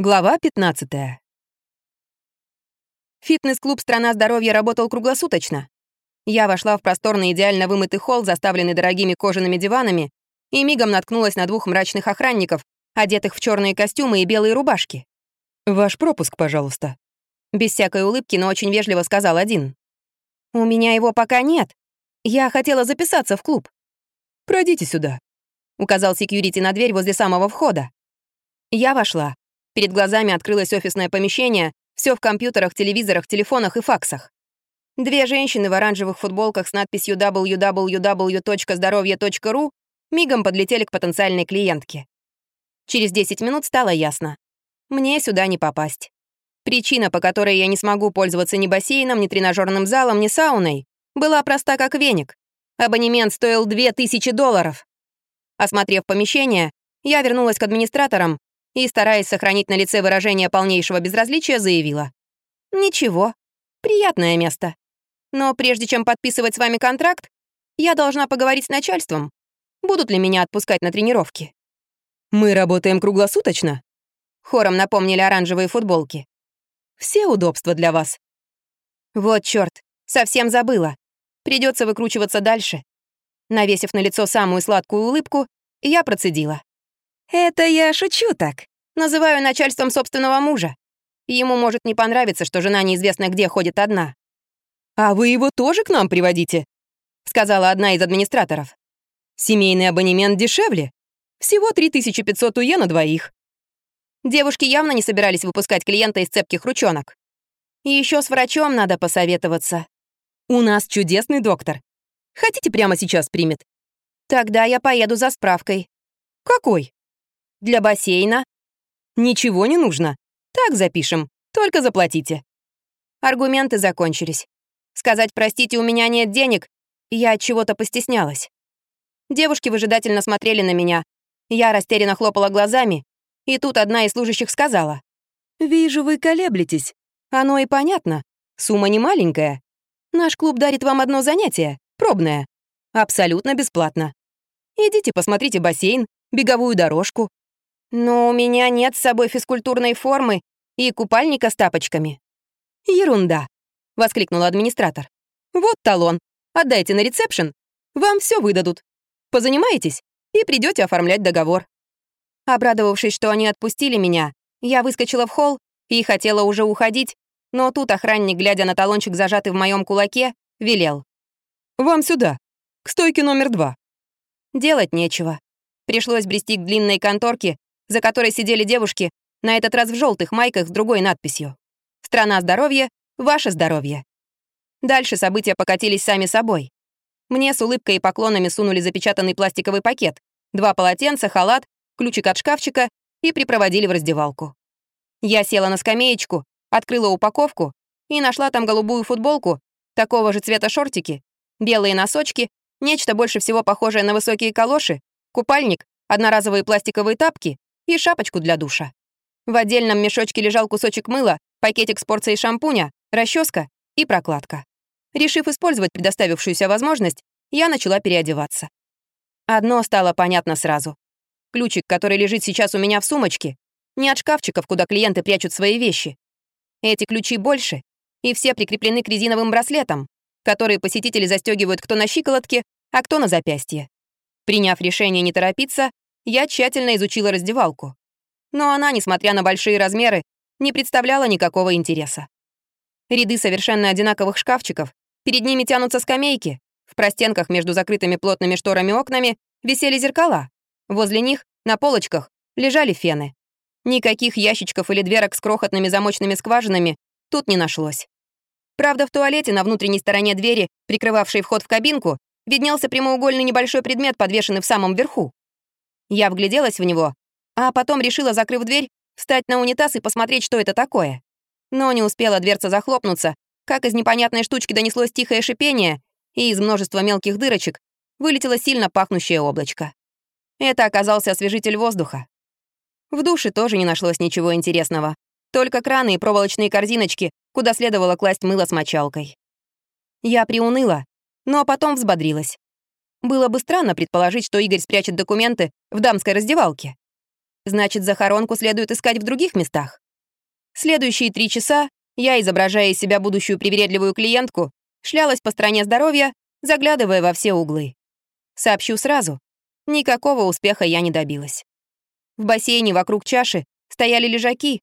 Глава 15. Фитнес-клуб «Страна здоровья» работал круглосуточно. Я вошла в просторный идеально вымытый холл, заставленный дорогими кожаными диванами, и мигом наткнулась на двух мрачных охранников, одетых в черные костюмы и белые рубашки. «Ваш пропуск, пожалуйста», — без всякой улыбки, но очень вежливо сказал один. «У меня его пока нет. Я хотела записаться в клуб». «Пройдите сюда», — указал секьюрити на дверь возле самого входа. Я вошла. Перед глазами открылось офисное помещение, все в компьютерах, телевизорах, телефонах и факсах. Две женщины в оранжевых футболках с надписью www.здоровье.ру мигом подлетели к потенциальной клиентке. Через 10 минут стало ясно. Мне сюда не попасть. Причина, по которой я не смогу пользоваться ни бассейном, ни тренажерным залом, ни сауной, была проста как веник. Абонемент стоил 2000 долларов. Осмотрев помещение, я вернулась к администраторам и, стараясь сохранить на лице выражение полнейшего безразличия, заявила. «Ничего, приятное место. Но прежде чем подписывать с вами контракт, я должна поговорить с начальством. Будут ли меня отпускать на тренировки?» «Мы работаем круглосуточно», — хором напомнили оранжевые футболки. «Все удобства для вас». «Вот чёрт, совсем забыла. Придется выкручиваться дальше». Навесив на лицо самую сладкую улыбку, я процедила. «Это я шучу так. Называю начальством собственного мужа. Ему может не понравиться, что жена неизвестно где ходит одна». «А вы его тоже к нам приводите?» — сказала одна из администраторов. «Семейный абонемент дешевле. Всего 3500 уе на двоих». Девушки явно не собирались выпускать клиента из цепких ручонок. И еще с врачом надо посоветоваться. «У нас чудесный доктор. Хотите, прямо сейчас примет?» «Тогда я поеду за справкой». «Какой?» Для бассейна? Ничего не нужно. Так запишем, только заплатите. Аргументы закончились. Сказать «простите, у меня нет денег» я от чего-то постеснялась. Девушки выжидательно смотрели на меня. Я растерянно хлопала глазами, и тут одна из служащих сказала. «Вижу, вы колеблетесь. Оно и понятно. Сумма не маленькая. Наш клуб дарит вам одно занятие, пробное. Абсолютно бесплатно. Идите посмотрите бассейн, беговую дорожку, «Но у меня нет с собой физкультурной формы и купальника с тапочками». «Ерунда», — воскликнул администратор. «Вот талон. Отдайте на ресепшн. Вам все выдадут. Позанимаетесь и придете оформлять договор». Обрадовавшись, что они отпустили меня, я выскочила в холл и хотела уже уходить, но тут охранник, глядя на талончик, зажатый в моем кулаке, велел. «Вам сюда, к стойке номер два». Делать нечего. Пришлось брести к длинной конторке, за которой сидели девушки, на этот раз в желтых майках с другой надписью. «Страна здоровья, ваше здоровье». Дальше события покатились сами собой. Мне с улыбкой и поклонами сунули запечатанный пластиковый пакет, два полотенца, халат, ключик от шкафчика и припроводили в раздевалку. Я села на скамеечку, открыла упаковку и нашла там голубую футболку, такого же цвета шортики, белые носочки, нечто больше всего похожее на высокие калоши, купальник, одноразовые пластиковые тапки и шапочку для душа. В отдельном мешочке лежал кусочек мыла, пакетик с порцией шампуня, расческа и прокладка. Решив использовать предоставившуюся возможность, я начала переодеваться. Одно стало понятно сразу. Ключик, который лежит сейчас у меня в сумочке, не от шкафчиков, куда клиенты прячут свои вещи. Эти ключи больше, и все прикреплены к резиновым браслетам, которые посетители застегивают кто на щиколотке, а кто на запястье. Приняв решение не торопиться, я тщательно изучила раздевалку. Но она, несмотря на большие размеры, не представляла никакого интереса. Ряды совершенно одинаковых шкафчиков, перед ними тянутся скамейки, в простенках между закрытыми плотными шторами окнами висели зеркала, возле них, на полочках, лежали фены. Никаких ящичков или дверок с крохотными замочными скважинами тут не нашлось. Правда, в туалете на внутренней стороне двери, прикрывавшей вход в кабинку, виднелся прямоугольный небольшой предмет, подвешенный в самом верху. Я вгляделась в него, а потом решила, закрыв дверь, встать на унитаз и посмотреть, что это такое. Но не успела дверца захлопнуться, как из непонятной штучки донеслось тихое шипение, и из множества мелких дырочек вылетело сильно пахнущее облачко. Это оказался освежитель воздуха. В душе тоже не нашлось ничего интересного. Только краны и проволочные корзиночки, куда следовало класть мыло с мочалкой. Я приуныла, но потом взбодрилась. Было бы странно предположить, что Игорь спрячет документы в дамской раздевалке. Значит, захоронку следует искать в других местах. Следующие три часа я, изображая из себя будущую привередливую клиентку, шлялась по стране здоровья, заглядывая во все углы. Сообщу сразу, никакого успеха я не добилась. В бассейне вокруг чаши стояли лежаки,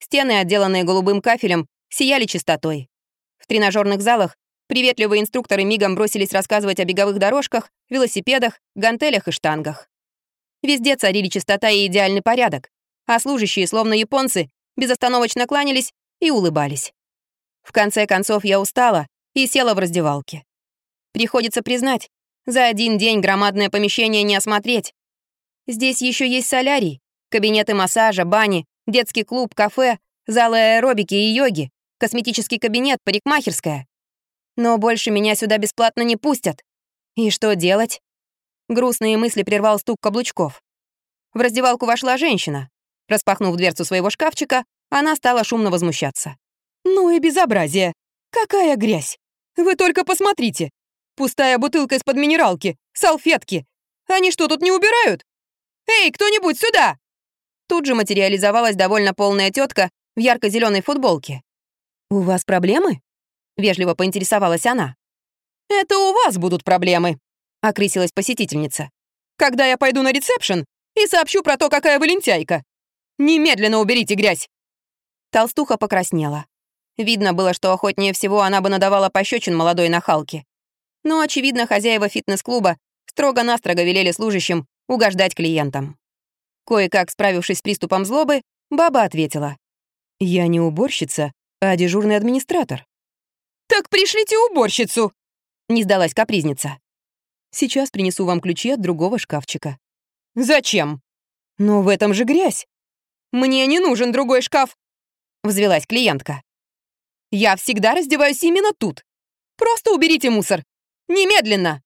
стены, отделанные голубым кафелем, сияли чистотой. В тренажерных залах приветливые инструкторы мигом бросились рассказывать о беговых дорожках, велосипедах, гантелях и штангах. Везде царили чистота и идеальный порядок, а служащие, словно японцы, безостановочно кланялись и улыбались. В конце концов, я устала и села в раздевалке. Приходится признать, за один день громадное помещение не осмотреть. Здесь еще есть солярий, кабинеты массажа, бани, детский клуб, кафе, залы аэробики и йоги, косметический кабинет, парикмахерская. Но больше меня сюда бесплатно не пустят. И что делать? Грустные мысли прервал стук каблучков. В раздевалку вошла женщина. Распахнув дверцу своего шкафчика, она стала шумно возмущаться. «Ну и безобразие! Какая грязь! Вы только посмотрите! Пустая бутылка из-под минералки, салфетки! Они что, тут не убирают? Эй, кто-нибудь сюда!» Тут же материализовалась довольно полная тетка в ярко зеленой футболке. «У вас проблемы?» — вежливо поинтересовалась она. «Это у вас будут проблемы», — окрысилась посетительница. «Когда я пойду на ресепшн и сообщу про то, какая вы лентяйка. Немедленно уберите грязь!» Толстуха покраснела. Видно было, что охотнее всего она бы надавала пощечин молодой нахалке. Но, очевидно, хозяева фитнес-клуба строго-настрого велели служащим угождать клиентам. Кое-как справившись с приступом злобы, баба ответила. «Я не уборщица, а дежурный администратор». «Так пришлите уборщицу!» — не сдалась капризница. Сейчас принесу вам ключи от другого шкафчика». «Зачем?» «Но в этом же грязь». «Мне не нужен другой шкаф», — взвелась клиентка. «Я всегда раздеваюсь именно тут. Просто уберите мусор. Немедленно!»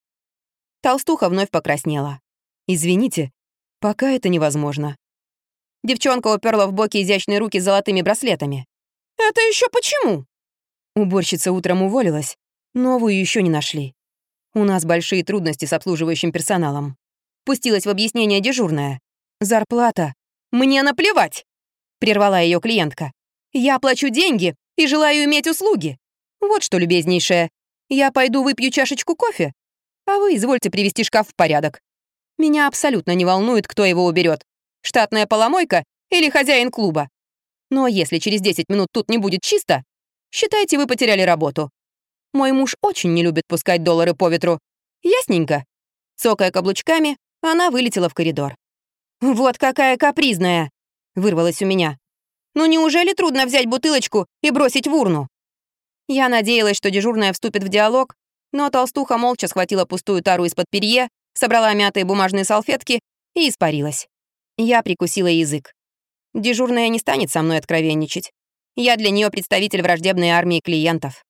Толстуха вновь покраснела. «Извините, пока это невозможно». Девчонка уперла в боки изящные руки с золотыми браслетами. «Это еще почему?» Уборщица утром уволилась, новую еще не нашли. У нас большие трудности с обслуживающим персоналом. Пустилась в объяснение дежурная. Зарплата. Мне наплевать! Прервала ее клиентка. Я плачу деньги и желаю иметь услуги. Вот что, любезнейшая. Я пойду выпью чашечку кофе, а вы извольте привести шкаф в порядок. Меня абсолютно не волнует, кто его уберет. Штатная поломойка или хозяин клуба. Но если через 10 минут тут не будет чисто, считайте, вы потеряли работу. Мой муж очень не любит пускать доллары по ветру. Ясненько?» Цокая каблучками, она вылетела в коридор. «Вот какая капризная!» — вырвалась у меня. «Ну неужели трудно взять бутылочку и бросить в урну?» Я надеялась, что дежурная вступит в диалог, но толстуха молча схватила пустую тару из-под перье, собрала мятые бумажные салфетки и испарилась. Я прикусила язык. Дежурная не станет со мной откровенничать. Я для нее представитель враждебной армии клиентов.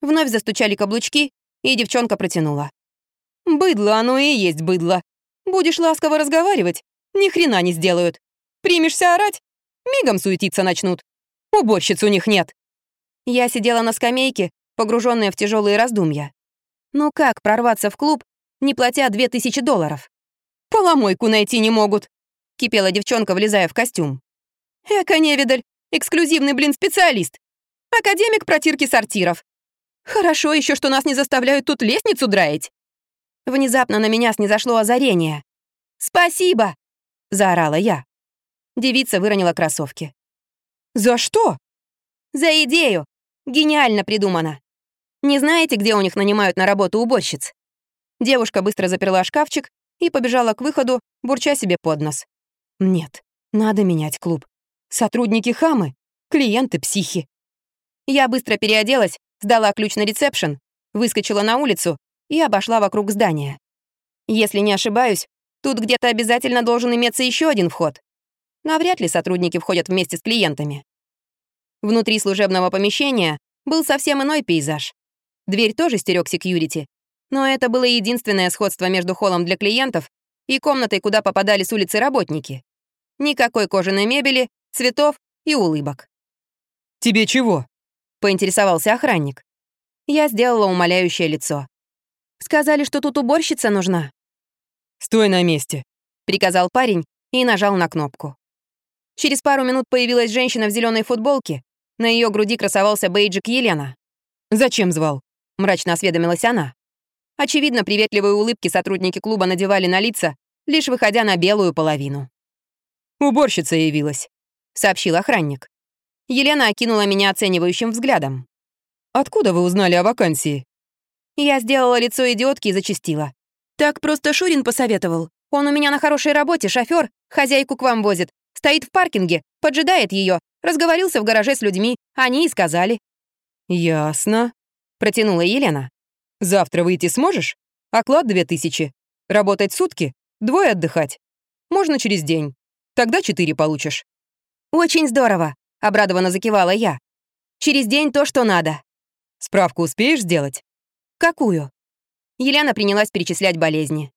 Вновь застучали каблучки, и девчонка протянула. «Быдло оно и есть быдло. Будешь ласково разговаривать, ни хрена не сделают. Примешься орать, мигом суетиться начнут. Уборщиц у них нет». Я сидела на скамейке, погруженная в тяжелые раздумья. Ну как прорваться в клуб, не платя две тысячи долларов? «Поломойку найти не могут», — кипела девчонка, влезая в костюм. «Эко невидаль, эксклюзивный, блин, специалист. Академик протирки сортиров. Хорошо еще, что нас не заставляют тут лестницу драить. Внезапно на меня снизошло озарение. «Спасибо!» — заорала я. Девица выронила кроссовки. «За что?» «За идею! Гениально придумано! Не знаете, где у них нанимают на работу уборщиц?» Девушка быстро заперла шкафчик и побежала к выходу, бурча себе под нос. «Нет, надо менять клуб. Сотрудники хамы, клиенты психи». Я быстро переоделась сдала ключ на ресепшн, выскочила на улицу и обошла вокруг здания. Если не ошибаюсь, тут где-то обязательно должен иметься еще один вход. Навряд ли сотрудники входят вместе с клиентами. Внутри служебного помещения был совсем иной пейзаж. Дверь тоже стерег секьюрити, но это было единственное сходство между холлом для клиентов и комнатой, куда попадали с улицы работники. Никакой кожаной мебели, цветов и улыбок. «Тебе чего?» поинтересовался охранник. Я сделала умоляющее лицо. Сказали, что тут уборщица нужна. «Стой на месте», — приказал парень и нажал на кнопку. Через пару минут появилась женщина в зеленой футболке, на ее груди красовался бейджик Елена. «Зачем звал?» — мрачно осведомилась она. Очевидно, приветливые улыбки сотрудники клуба надевали на лица, лишь выходя на белую половину. «Уборщица явилась», — сообщил охранник. Елена окинула меня оценивающим взглядом. «Откуда вы узнали о вакансии?» Я сделала лицо идиотки и зачастила. «Так просто Шурин посоветовал. Он у меня на хорошей работе, шофер, хозяйку к вам возит. Стоит в паркинге, поджидает ее, разговорился в гараже с людьми, они и сказали». «Ясно», — протянула Елена. Завтра выйти сможешь? Оклад две тысячи. Работать сутки, двое отдыхать. Можно через день. Тогда четыре получишь». «Очень здорово», — обрадованно закивала я. «Через день то, что надо». «Справку успеешь сделать?» «Какую?» Елена принялась перечислять болезни.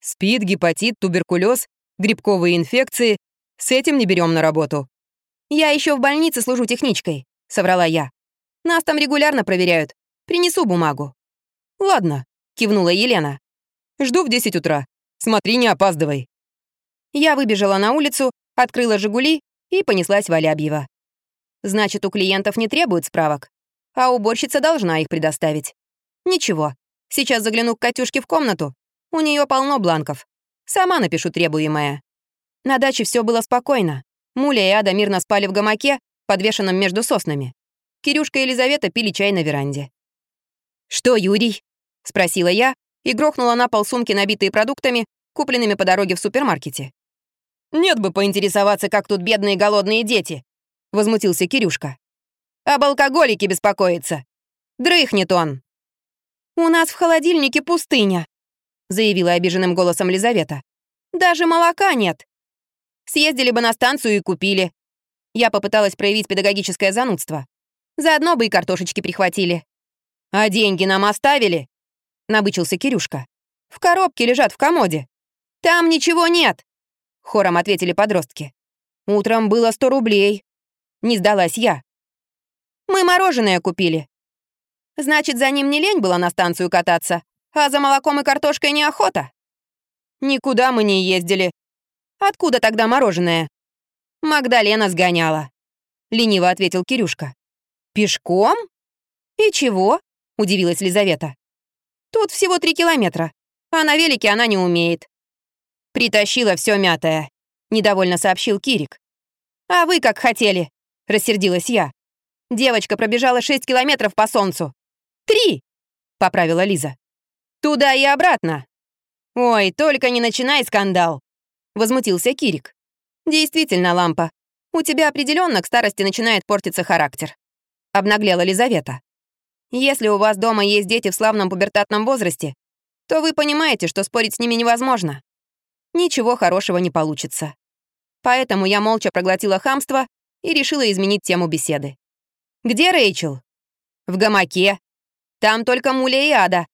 «Спид, гепатит, туберкулез, грибковые инфекции. С этим не берем на работу». «Я еще в больнице служу техничкой», — соврала я. «Нас там регулярно проверяют. Принесу бумагу». «Ладно», — кивнула Елена. «Жду в 10 утра. Смотри, не опаздывай». Я выбежала на улицу, открыла «Жигули» и понеслась в Алябьево. Значит, у клиентов не требуют справок, а уборщица должна их предоставить. Ничего, сейчас загляну к Катюшке в комнату. У нее полно бланков. Сама напишу требуемое. На даче все было спокойно. Муля и Ада мирно спали в гамаке, подвешенном между соснами. Кирюшка и Елизавета пили чай на веранде. «Что, Юрий?» — спросила я и грохнула на пол сумки, набитые продуктами, купленными по дороге в супермаркете. «Нет бы поинтересоваться, как тут бедные голодные дети», — возмутился Кирюшка. «Об алкоголике беспокоится. Дрыхнет он». «У нас в холодильнике пустыня», — заявила обиженным голосом Лизавета. «Даже молока нет. Съездили бы на станцию и купили». Я попыталась проявить педагогическое занудство. Заодно бы и картошечки прихватили. «А деньги нам оставили?» — набычился Кирюшка. «В коробке лежат в комоде. Там ничего нет!» — хором ответили подростки. «Утром было сто рублей». Не сдалась я. «Мы мороженое купили». «Значит, за ним не лень было на станцию кататься, а за молоком и картошкой неохота?» «Никуда мы не ездили». «Откуда тогда мороженое?» «Магдалена сгоняла», — лениво ответил Кирюшка. «Пешком? И чего?» — удивилась Лизавета. «Тут всего три километра, а на велике она не умеет». «Притащила все мятое», — недовольно сообщил Кирик. «А вы как хотели?» — рассердилась я. «Девочка пробежала шесть километров по солнцу». «Три!» — поправила Лиза. «Туда и обратно». «Ой, только не начинай скандал!» — возмутился Кирик. «Действительно, лампа. У тебя определенно к старости начинает портиться характер», — обнаглела Лизавета. Если у вас дома есть дети в славном пубертатном возрасте, то вы понимаете, что спорить с ними невозможно. Ничего хорошего не получится. Поэтому я молча проглотила хамство и решила изменить тему беседы. «Где Рэйчел?» «В гамаке. Там только Муля и Ада.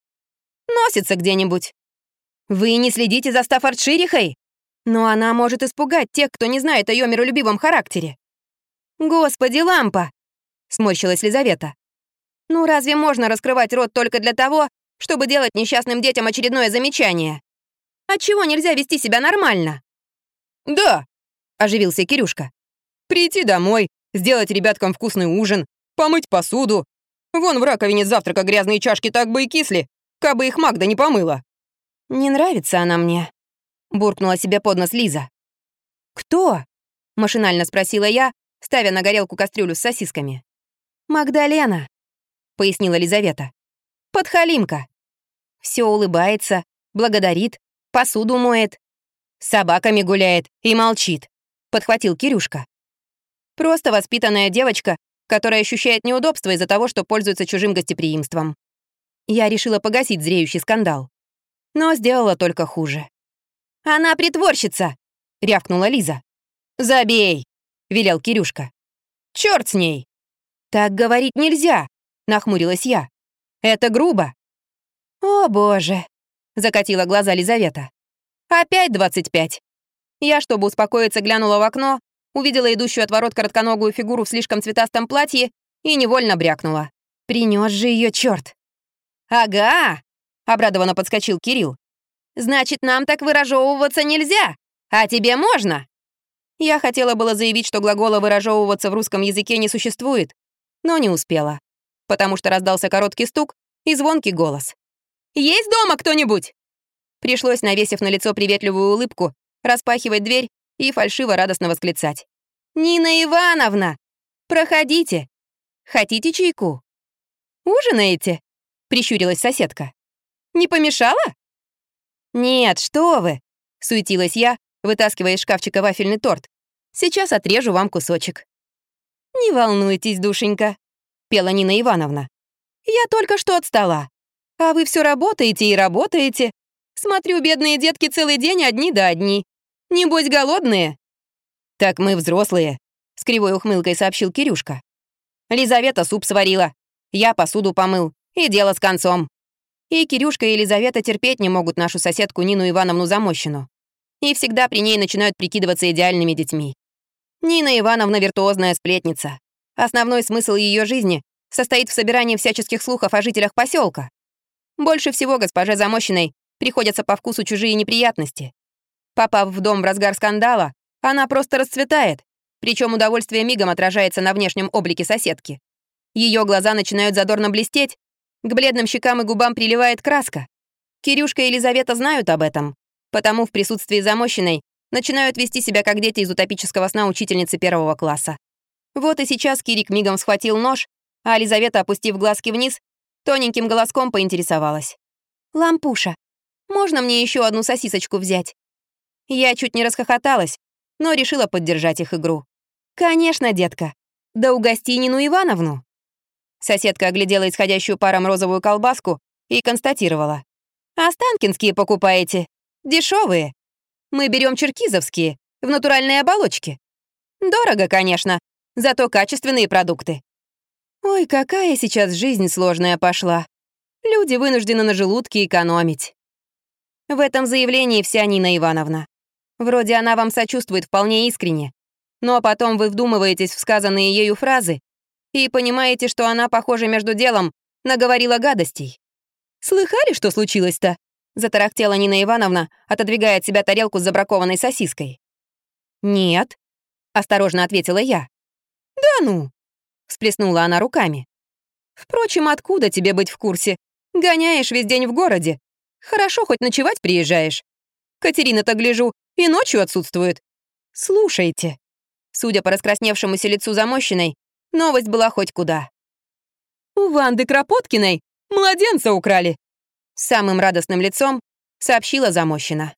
Носится где-нибудь. Вы не следите за Стаффордширихой? Но она может испугать тех, кто не знает о ее миролюбивом характере». «Господи, лампа!» — сморщилась Лизавета. Ну разве можно раскрывать рот только для того, чтобы делать несчастным детям очередное замечание? Отчего нельзя вести себя нормально? Да, оживился Кирюшка. Прийти домой, сделать ребяткам вкусный ужин, помыть посуду. Вон в раковине завтрака грязные чашки так бы и кисли, кабы их Магда не помыла. Не нравится она мне, буркнула себе под нос Лиза. Кто? машинально спросила я, ставя на горелку кастрюлю с сосисками. Магдалена. — пояснила Лизавета. «Подхалимка. Все улыбается, благодарит, посуду моет, с собаками гуляет и молчит», — подхватил Кирюшка. «Просто воспитанная девочка, которая ощущает неудобство из-за того, что пользуется чужим гостеприимством. Я решила погасить зреющий скандал. Но сделала только хуже. «Она притворщица!» — рявкнула Лиза. «Забей!» — велел Кирюшка. «Чёрт с ней!» «Так говорить нельзя!» — нахмурилась я. «Это грубо». «О, боже!» — закатила глаза Лизавета. «Опять двадцать пять». Я, чтобы успокоиться, глянула в окно, увидела идущую от ворот коротконогую фигуру в слишком цветастом платье и невольно брякнула. Принес же ее черт. «Ага!» — обрадованно подскочил Кирилл. «Значит, нам так выражевываться нельзя! А тебе можно?» Я хотела было заявить, что глагола «выражевываться» в русском языке не существует, но не успела, потому что раздался короткий стук и звонкий голос. «Есть дома кто-нибудь?» Пришлось, навесив на лицо приветливую улыбку, распахивать дверь и фальшиво радостно восклицать. «Нина Ивановна! Проходите! Хотите чайку?» «Ужинаете?» — прищурилась соседка. «Не помешала?» «Нет, что вы!» — суетилась я, вытаскивая из шкафчика вафельный торт. «Сейчас отрежу вам кусочек». «Не волнуйтесь, душенька», — пела Нина Ивановна. «Я только что отстала. А вы все работаете и работаете. Смотрю, бедные детки целый день одни да одни. Небось, голодные?» «Так мы взрослые», — с кривой ухмылкой сообщил Кирюшка. «Лизавета суп сварила, я посуду помыл, и дело с концом». И Кирюшка и Елизавета терпеть не могут нашу соседку Нину Ивановну Замощину. И всегда при ней начинают прикидываться идеальными детьми. Нина Ивановна виртуозная сплетница. Основной смысл ее жизни состоит в собирании всяческих слухов о жителях поселка. Больше всего госпоже Замощиной приходятся по вкусу чужие неприятности. Попав в дом в разгар скандала, она просто расцветает, причем удовольствие мигом отражается на внешнем облике соседки. Ее глаза начинают задорно блестеть, к бледным щекам и губам приливает краска. Кирюшка и Елизавета знают об этом, потому в присутствии замощенной начинают вести себя как дети из утопического сна учительницы первого класса. Вот и сейчас Кирик мигом схватил нож, а Елизавета, опустив глазки вниз, тоненьким голоском поинтересовалась. «Лампуша, можно мне еще одну сосисочку взять?» Я чуть не расхохоталась, но решила поддержать их игру. «Конечно, детка. Да угости Нину Ивановну». Соседка оглядела исходящую паром розовую колбаску и констатировала. «Останкинские покупаете? Дешевые. Мы берем черкизовские, в натуральной оболочке. Дорого, конечно, зато качественные продукты». Ой, какая сейчас жизнь сложная пошла. Люди вынуждены на желудке экономить. В этом заявлении вся Нина Ивановна. Вроде она вам сочувствует вполне искренне, но потом вы вдумываетесь в сказанные ею фразы и понимаете, что она, похоже, между делом наговорила гадостей. «Слыхали, что случилось-то?» — затарахтела Нина Ивановна, отодвигая от себя тарелку с забракованной сосиской. «Нет», — осторожно ответила я. «Да ну!» — всплеснула она руками. «Впрочем, откуда тебе быть в курсе? Гоняешь весь день в городе. Хорошо, хоть ночевать приезжаешь. Катерина-то, гляжу, и ночью отсутствует. Слушайте». Судя по раскрасневшемуся лицу замощенной, Новость была хоть куда. «У Ванды Кропоткиной младенца украли!» Самым радостным лицом сообщила Замощина.